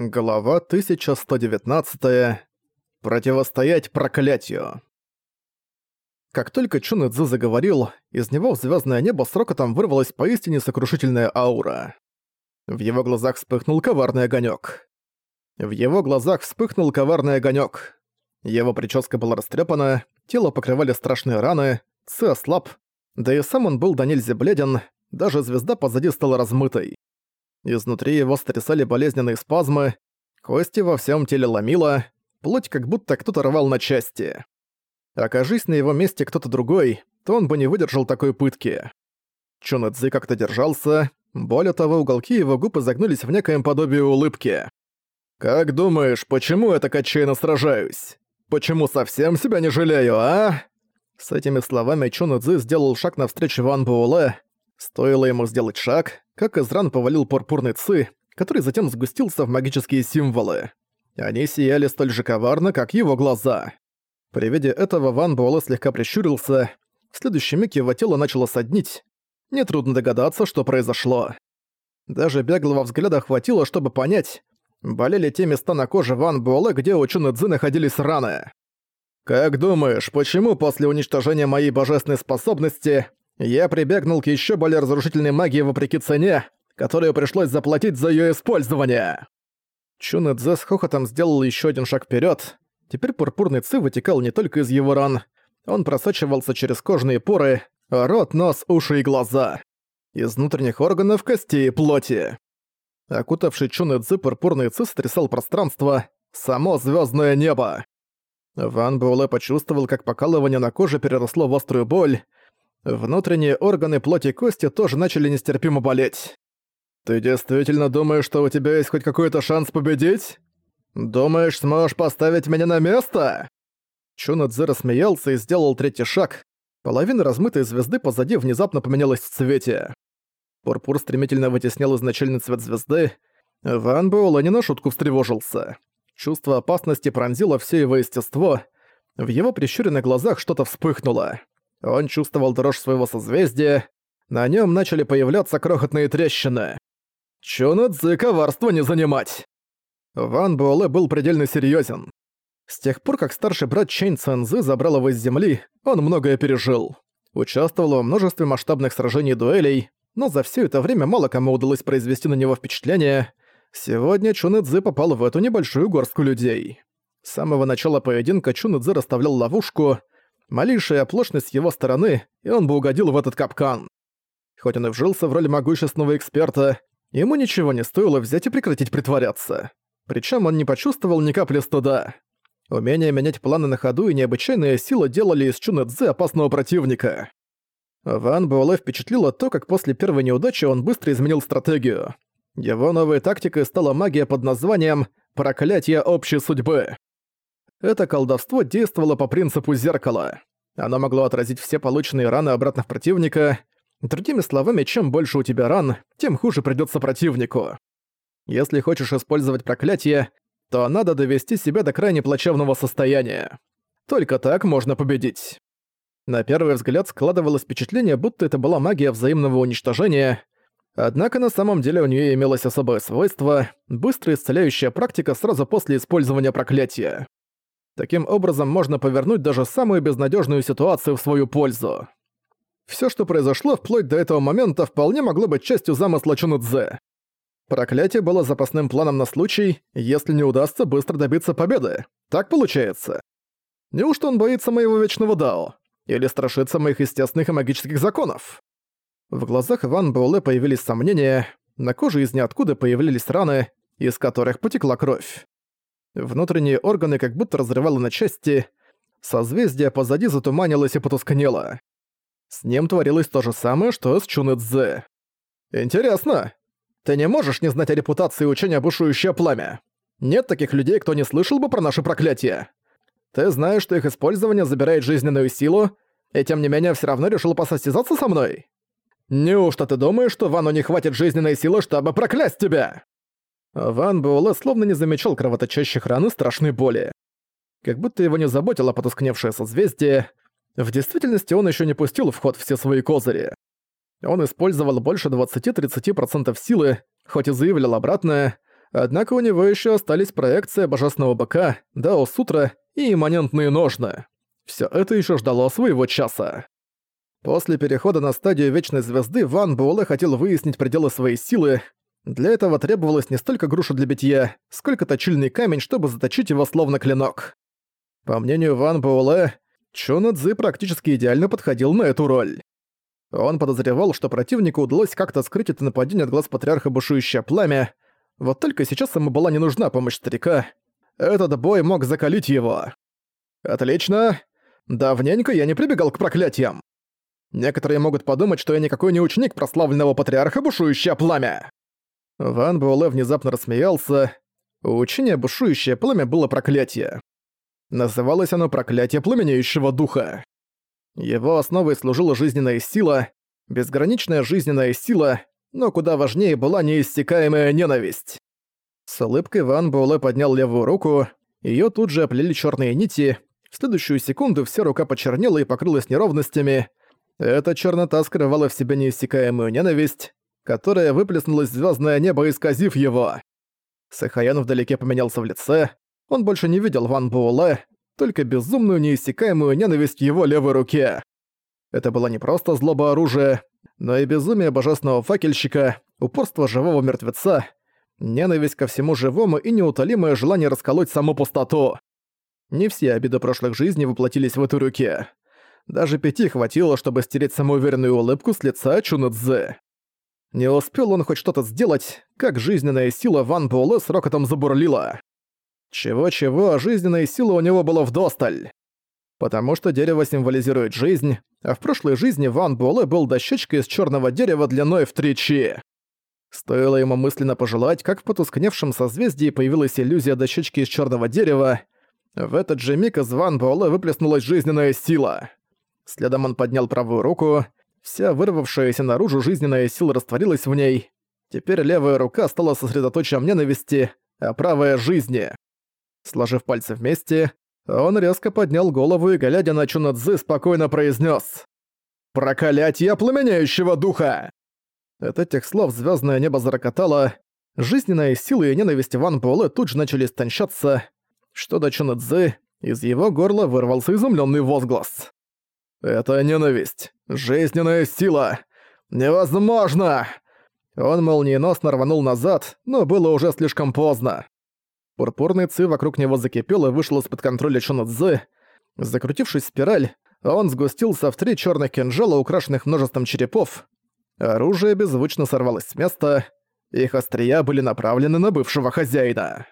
Глава 1119. Противостоять проклятию. Как только Чун Идзы заговорил, из него в звездное небо с рокотом вырвалась поистине сокрушительная аура. В его глазах вспыхнул коварный огонек. В его глазах вспыхнул коварный огонек. Его прическа была растрепана, тело покрывали страшные раны, Ци ослаб, да и сам он был до нельзя бледен, даже звезда позади стала размытой. Изнутри его стрясали болезненные спазмы, кости во всем теле ломило, плоть как будто кто-то рвал на части. Окажись на его месте кто-то другой, то он бы не выдержал такой пытки. Чунэцзы как-то держался, более того, уголки его губ изогнулись в некоем подобии улыбки. «Как думаешь, почему я так отчаянно сражаюсь? Почему совсем себя не жалею, а?» С этими словами Чун сделал шаг навстречу Ван Буэлэ. Стоило ему сделать шаг, как из ран повалил пурпурный ци, который затем сгустился в магические символы. Они сияли столь же коварно, как его глаза. При виде этого Ван Буэлэ слегка прищурился. В следующий миг его тело начало соднить. Нетрудно догадаться, что произошло. Даже беглого взгляда хватило, чтобы понять, болели те места на коже Ван Буэлэ, где у Чуна Цзы находились раны. «Как думаешь, почему после уничтожения моей божественной способности я прибегнул к еще более разрушительной магии вопреки цене, которую пришлось заплатить за ее использование. Чун Эдзе с хохотом сделал еще один шаг вперед. Теперь пурпурный ци вытекал не только из его ран, он просачивался через кожные поры, рот, нос, уши и глаза. Из внутренних органов, костей и плоти. Окутавший Чун Эдзе пурпурный ци сотрясал пространство, само звездное небо. Ван Буэлэ почувствовал, как покалывание на коже переросло в острую боль, Внутренние органы плоти кости тоже начали нестерпимо болеть. «Ты действительно думаешь, что у тебя есть хоть какой-то шанс победить? Думаешь, сможешь поставить меня на место?» Чунадзе рассмеялся и сделал третий шаг. Половина размытой звезды позади внезапно поменялась в цвете. Пурпур стремительно вытеснял изначальный цвет звезды. Ван Буэлэ не на шутку встревожился. Чувство опасности пронзило все его естество. В его прищуренных глазах что-то вспыхнуло. Он чувствовал дрожь своего созвездия, на нем начали появляться крохотные трещины. Чунэцзы коварство не занимать! Ван Буэлэ был предельно серьезен. С тех пор, как старший брат Чэнь Цэнзы забрал его с земли, он многое пережил. Участвовал во множестве масштабных сражений и дуэлей, но за все это время мало кому удалось произвести на него впечатление. Сегодня Чунэцзы попал в эту небольшую горстку людей. С самого начала поединка Чунэцзы расставлял ловушку, Малейшая оплошность с его стороны, и он бы угодил в этот капкан. Хоть он и вжился в роль могущественного эксперта, ему ничего не стоило взять и прекратить притворяться. Причем он не почувствовал ни капли стыда. Умение менять планы на ходу и необычайная сила делали из Чуна Цзы опасного противника. Ван Буэлэ впечатлило то, как после первой неудачи он быстро изменил стратегию. Его новой тактикой стала магия под названием «Проклятие общей судьбы». Это колдовство действовало по принципу зеркала. Оно могло отразить все полученные раны обратно в противника. Другими словами, чем больше у тебя ран, тем хуже придётся противнику. Если хочешь использовать проклятие, то надо довести себя до крайне плачевного состояния. Только так можно победить. На первый взгляд складывалось впечатление, будто это была магия взаимного уничтожения, однако на самом деле у неё имелось особое свойство – быстрая исцеляющая практика сразу после использования проклятия. Таким образом можно повернуть даже самую безнадежную ситуацию в свою пользу. Все, что произошло вплоть до этого момента, вполне могло быть частью замысла Чунудзе. Проклятие было запасным планом на случай, если не удастся быстро добиться победы. Так получается. Неужто он боится моего вечного Дао? Или страшится моих естественных и магических законов? В глазах Ван Буэлэ появились сомнения, на коже из ниоткуда появились раны, из которых потекла кровь. Внутренние органы как будто разрывало на части, созвездие позади затуманилось и потускнело. С ним творилось то же самое, что с Чунэцзэ. «Интересно. Ты не можешь не знать о репутации учения «Бушующее пламя». Нет таких людей, кто не слышал бы про наше проклятие. Ты знаешь, что их использование забирает жизненную силу, и тем не менее все равно решил посостязаться со мной? Неужто ты думаешь, что Вану не хватит жизненной силы, чтобы проклясть тебя?» Ван Буэлэ словно не замечал кровоточащих ран и страшной боли. Как будто его не заботило потускневшее созвездие, в действительности он еще не пустил в ход все свои козыри. Он использовал больше 20-30% силы, хоть и заявлял обратное, Однако у него еще остались проекция Божественного Быка, Дао Сутра и имманентные ножны. Все это еще ждало своего часа. После перехода на стадию Вечной Звезды Ван Буэлэ хотел выяснить пределы своей силы. Для этого требовалось не столько груша для битья, сколько точильный камень, чтобы заточить его словно клинок. По мнению Ван Буэлэ, Чон Цзы практически идеально подходил на эту роль. Он подозревал, что противнику удалось как-то скрыть это нападение от глаз Патриарха Бушующее Пламя, вот только сейчас ему была не нужна помощь старика. Этот бой мог закалить его. Отлично. Давненько я не прибегал к проклятиям. Некоторые могут подумать, что я никакой не ученик прославленного патриарха Бушующее Пламя. Ван Буэлэ внезапно рассмеялся. У учения Бушующее Пламя было проклятие. Называлось оно «Проклятие пламенеющего духа». Его основой служила жизненная сила, безграничная жизненная сила, но куда важнее была неиссякаемая ненависть. С улыбкой Ван Буэлэ поднял левую руку, её тут же оплели чёрные нити, в следующую секунду вся рука почернела и покрылась неровностями. Эта чернота скрывала в себе неиссякаемую ненависть, которая выплеснулась в звёздное небо, исказив его. Сахаян вдалеке поменялся в лице, он больше не видел Ван Буэлэ, только безумную неиссякаемую ненависть в его левой руке. Это было не просто злоба оружия, но и безумие божественного факельщика, упорство живого мертвеца, ненависть ко всему живому и неутолимое желание расколоть саму пустоту. Не все обиды прошлых жизней воплотились в этой руке. Даже пяти хватило, чтобы стереть самоуверенную улыбку с лица Чунэцзы. Не успел он хоть что-то сделать, как жизненная сила Ван Буэлэ с рокотом забурлила. Чего-чего, а жизненная сила у него была вдосталь. Потому что дерево символизирует жизнь, а в прошлой жизни Ван Буэлэ был дощечкой из черного дерева длиной в три чи. Стоило ему мысленно пожелать, как в потускневшем созвездии появилась иллюзия дощечки из черного дерева. В этот же миг из Ван Буэлэ выплеснулась жизненная сила. Следом он поднял правую руку, вся вырвавшаяся наружу жизненная сила растворилась в ней. Теперь левая рука стала сосредоточием ненависти, а правая — жизни. Сложив пальцы вместе, он резко поднял голову и, глядя на Чунадзы, спокойно произнес: «Проколятье пламеняющего духа!» От этих слов звездное небо зарокотало, жизненная сила и ненависть Ван Буэлэ тут же начали стончаться. Что до Чунадзы, из его горла вырвался изумленный возглас. «Это ненависть! Жизненная сила! Невозможно!» Он молниеносно рванул назад, но было уже слишком поздно. Пурпурный ци вокруг него закипел и вышел из-под контроля Чона Цзы. Закрутившись в спираль, он сгустился в три черных кинжала, украшенных множеством черепов. Оружие беззвучно сорвалось с места, их острия были направлены на бывшего хозяина.